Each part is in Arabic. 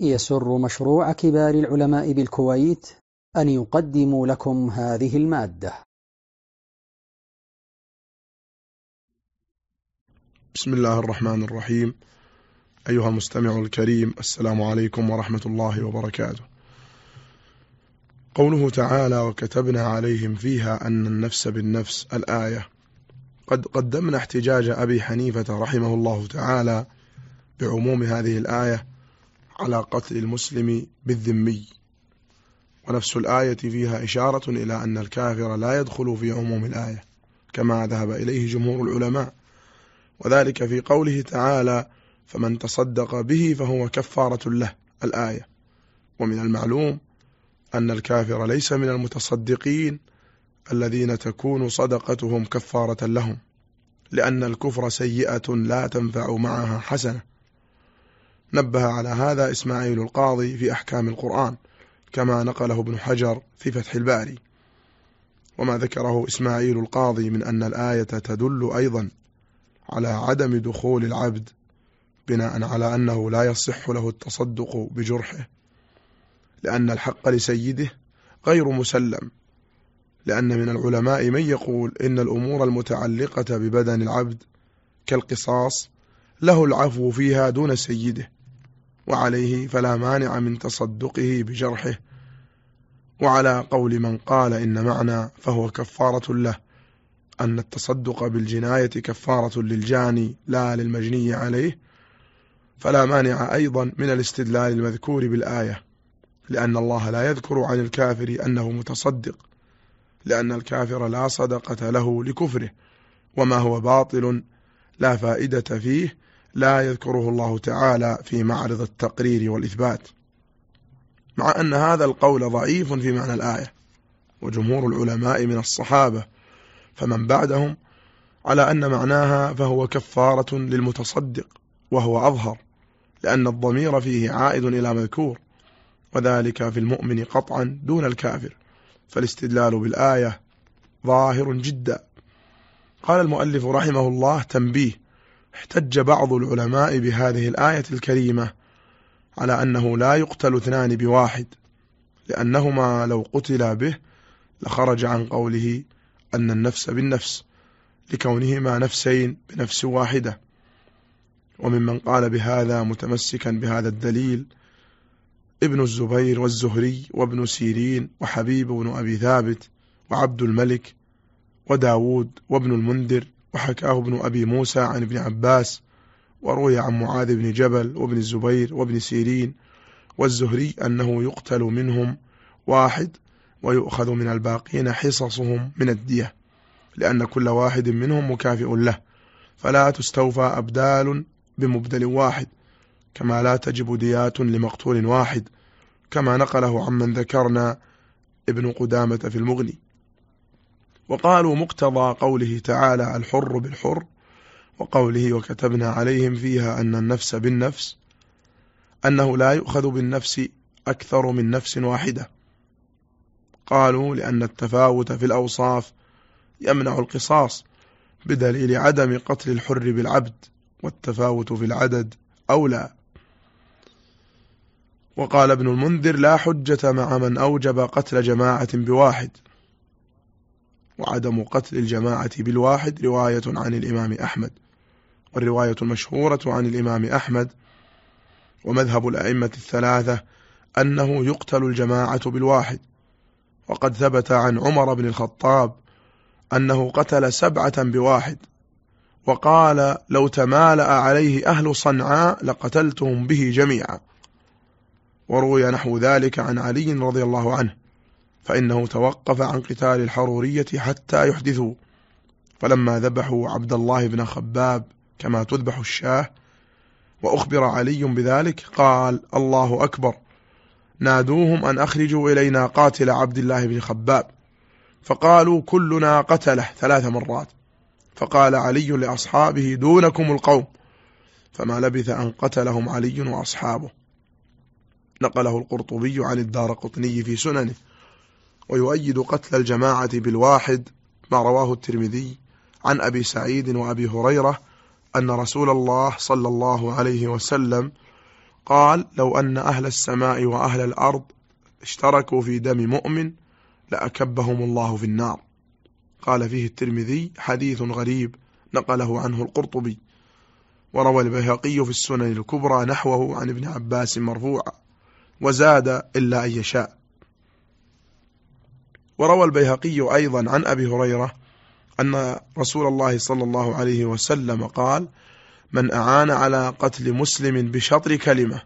يسر مشروع كبار العلماء بالكويت أن يقدم لكم هذه المادة. بسم الله الرحمن الرحيم. أيها المستمع الكريم السلام عليكم ورحمة الله وبركاته. قوله تعالى وكتبنا عليهم فيها أن النفس بالنفس الآية. قد قدمنا احتجاج أبي حنيفة رحمه الله تعالى بعموم هذه الآية على قتل المسلم بالذمي. ونفس الآية فيها إشارة إلى أن الكافر لا يدخل في عموم الآية كما ذهب إليه جمهور العلماء. وذلك في قوله تعالى فمن تصدق به فهو كفارة له. الآية. ومن المعلوم أن الكافر ليس من المتصدقين الذين تكون صدقتهم كفارة لهم لأن الكفر سيئة لا تنفع معها حسنة. نبه على هذا إسماعيل القاضي في أحكام القرآن كما نقله ابن حجر في فتح الباري. وما ذكره إسماعيل القاضي من أن الآية تدل أيضا على عدم دخول العبد بناء على أنه لا يصح له التصدق بجرحه لأن الحق لسيده غير مسلم لأن من العلماء من يقول إن الأمور المتعلقة ببدن العبد كالقصاص له العفو فيها دون سيده. وعليه فلا مانع من تصدقه بجرحه. وعلى قول من قال إن معنى فهو كفارة له أن التصدق بالجناية كفارة للجاني لا للمجني عليه فلا مانع أيضا من الاستدلال المذكور بالآية لأن الله لا يذكر عن الكافر أنه متصدق لأن الكافر لا صدقة له لكفره وما هو باطل لا فائدة فيه لا يذكره الله تعالى في معرض التقرير والإثبات مع أن هذا القول ضعيف في معنى الآية وجمهور العلماء من الصحابة فمن بعدهم على أن معناها فهو كفارة للمتصدق وهو أظهر لأن الضمير فيه عائد إلى مذكور وذلك في المؤمن قطعا دون الكافر فالاستدلال بالآية ظاهر جدا. قال المؤلف رحمه الله تنبيه احتج بعض العلماء بهذه الآية الكريمة على أنه لا يقتل اثنان بواحد لأنهما لو قتلا به لخرج عن قوله أن النفس بالنفس لكونهما نفسين بنفس واحدة. وممن قال بهذا متمسكا بهذا الدليل ابن الزبير والزهري وابن سيرين وحبيب بن أبي ثابت وعبد الملك وداود وابن المنذر وحكاه ابن أبي موسى عن ابن عباس وروي عن معاذ بن جبل وابن الزبير وابن سيرين والزهري أنه يقتل منهم واحد ويؤخذ من الباقين حصصهم من الدية لأن كل واحد منهم مكافئ له فلا تستوفى أبدال بمبدل واحد كما لا تجب ديات لمقتول واحد كما نقله عمن ذكرنا ابن قدامة في المغني. وقالوا مقتضى قوله تعالى الحر بالحر وقوله وكتبنا عليهم فيها أن النفس بالنفس أنه لا يؤخذ بالنفس أكثر من نفس واحدة. قالوا لأن التفاوت في الأوصاف يمنع القصاص بدليل عدم قتل الحر بالعبد والتفاوت في العدد أولى. وقال ابن المنذر لا حجة مع من أوجب قتل جماعة بواحد. وعدم قتل الجماعة بالواحد رواية عن الإمام أحمد والرواية المشهورة عن الإمام أحمد ومذهب الأئمة الثلاثة أنه يقتل الجماعة بالواحد. وقد ثبت عن عمر بن الخطاب أنه قتل سبعة بواحد وقال لو تمالأ عليه أهل صنعاء لقتلتهم به جميعا. وروي نحو ذلك عن علي رضي الله عنه. فإنه توقف عن قتال الحرورية حتى يحدثوا. فلما ذبحوا عبد الله بن خباب كما تذبح الشاه وأخبر علي بذلك قال الله أكبر. نادوهم أن أخرجوا إلينا قاتل عبد الله بن خباب. فقالوا كلنا قتله ثلاث مرات. فقال علي لأصحابه دونكم القوم فما لبث أن قتلهم علي وأصحابه. نقله القرطبي عن الدار قطني في سننه. ويؤيد قتل الجماعة بالواحد ما رواه الترمذي عن أبي سعيد وأبي هريرة أن رسول الله صلى الله عليه وسلم قال لو أن أهل السماء وأهل الأرض اشتركوا في دم مؤمن لأكبهم الله في النار قال فيه الترمذي حديث غريب نقله عنه القرطبي وروى البيهقي في السنن الكبرى نحوه عن ابن عباس مرفوعا وزاد إلا أن يشاء. وروى البيهقي أيضا عن أبي هريرة أن رسول الله صلى الله عليه وسلم قال من أعان على قتل مسلم بشطر كلمة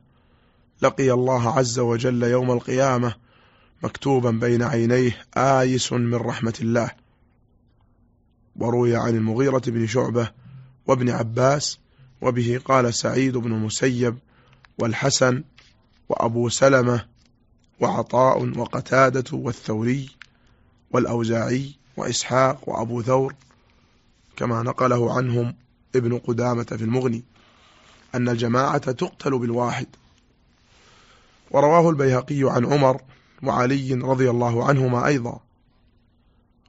لقي الله عز وجل يوم القيامة مكتوبا بين عينيه آيس من رحمة الله وروي عن المغيرة بن شعبة وابن عباس وبه قال سعيد بن مسيب والحسن وأبو سلمة وعطاء وقتادة والثوري. والأوزاعي وإسحاق وأبو ثور كما نقله عنهم ابن قدامة في المغني أن الجماعة تقتل بالواحد. ورواه البيهقي عن عمر وعلي رضي الله عنهما أيضا.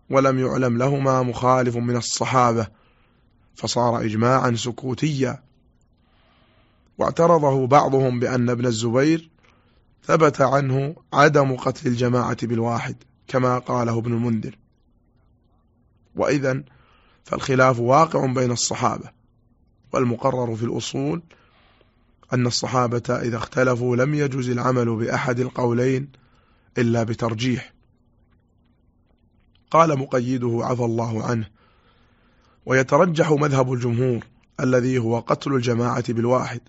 ولم يعلم لهما مخالف من الصحابة فصار إجماعا سكوتيا. واعترضه بعضهم بأن ابن الزبير ثبت عنه عدم قتل الجماعة بالواحد. كما قاله ابن المنذر. وإذا فالخلاف واقع بين الصحابة والمقرر في الأصول أن الصحابة إذا اختلفوا لم يجوز العمل بأحد القولين إلا بترجيح. قال مقيده عفى الله عنه ويترجح مذهب الجمهور الذي هو قتل الجماعة بالواحد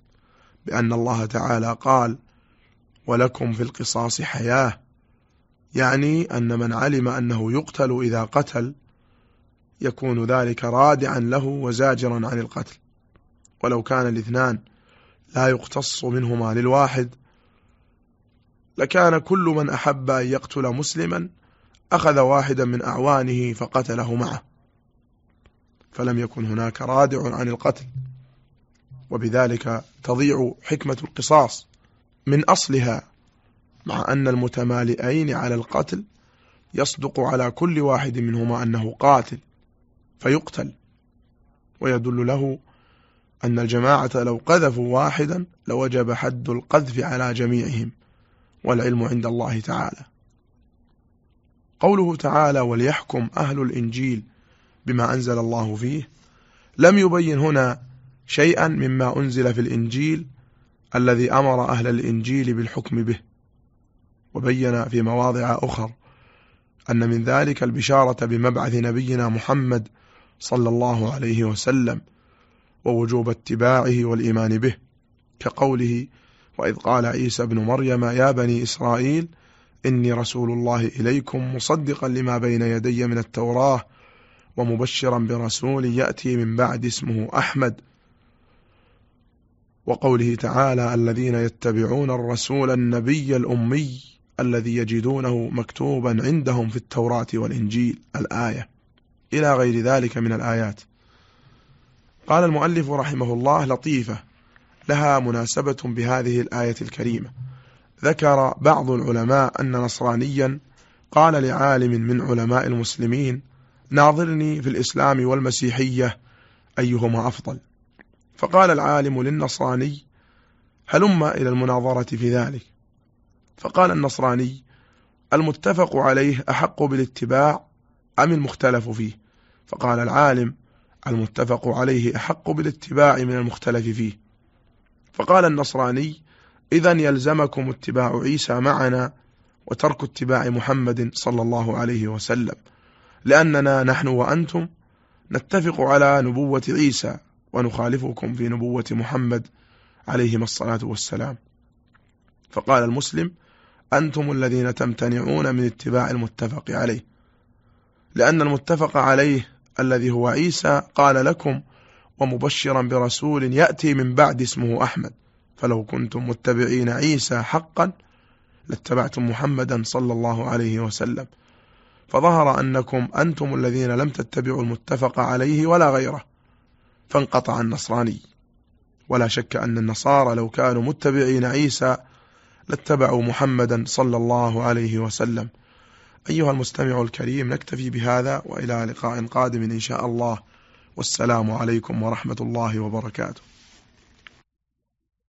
بأن الله تعالى قال ولكم في القصاص حياة يعني أن من علم أنه يقتل إذا قتل يكون ذلك رادعا له وزاجرا عن القتل. ولو كان الاثنان لا يقتص منهما للواحد لكان كل من أحب أن يقتل مسلما أخذ واحدا من أعوانه فقتله معه. فلم يكن هناك رادع عن القتل. وبذلك تضيع حكمة القصاص من أصلها مع أن المتمالئين على القتل يصدق على كل واحد منهما أنه قاتل فيقتل ويدل له أن الجماعة لو قذفوا واحدا لوجب حد القذف على جميعهم والعلم عند الله تعالى. قوله تعالى وليحكم أهل الإنجيل بما أنزل الله فيه لم يبين هنا شيئا مما أنزل في الإنجيل الذي أمر أهل الإنجيل بالحكم به. وبين في مواضع أخر أن من ذلك البشارة بمبعث نبينا محمد صلى الله عليه وسلم ووجوب اتباعه والإيمان به كقوله وإذ قال عيسى بن مريم يا بني إسرائيل إني رسول الله إليكم مصدقا لما بين يدي من التوراة ومبشرا برسول يأتي من بعد اسمه أحمد وقوله تعالى الذين يتبعون الرسول النبي الأمي الذي يجدونه مكتوبا عندهم في التوراة والإنجيل الآية. إلى غير ذلك من الآيات. قال المؤلف رحمه الله لطيفة لها مناسبة بهذه الآية الكريمة. ذكر بعض العلماء أن نصرانيا قال لعالم من علماء المسلمين ناظرني في الإسلام والمسيحية أيهما أفضل؟ فقال العالم للنصراني هلم إلى المناظرة في ذلك. فقال النصراني المتفق عليه أحق بالاتباع أم المختلف فيه؟ فقال العالم المتفق عليه أحق بالاتباع من المختلف فيه. فقال النصراني إذا يلزمكم اتباع عيسى معنا وترك اتباع محمد صلى الله عليه وسلم لأننا نحن وأنتم نتفق على نبوة عيسى ونخالفكم في نبوة محمد عليهما الصلاة والسلام. فقال المسلم أنتم الذين تمتنعون من اتباع المتفق عليه. لأن المتفق عليه الذي هو عيسى قال لكم ومبشرا برسول يأتي من بعد اسمه أحمد. فلو كنتم متبعين عيسى حقا لاتبعتم محمدا صلى الله عليه وسلم. فظهر أنكم أنتم الذين لم تتبعوا المتفق عليه ولا غيره. فانقطع النصراني. ولا شك أن النصارى لو كانوا متبعين عيسى لاتبعوا محمدا صلى الله عليه وسلم. أيها المستمع الكريم نكتفي بهذا وإلى لقاء قادم إن شاء الله. والسلام عليكم ورحمة الله وبركاته.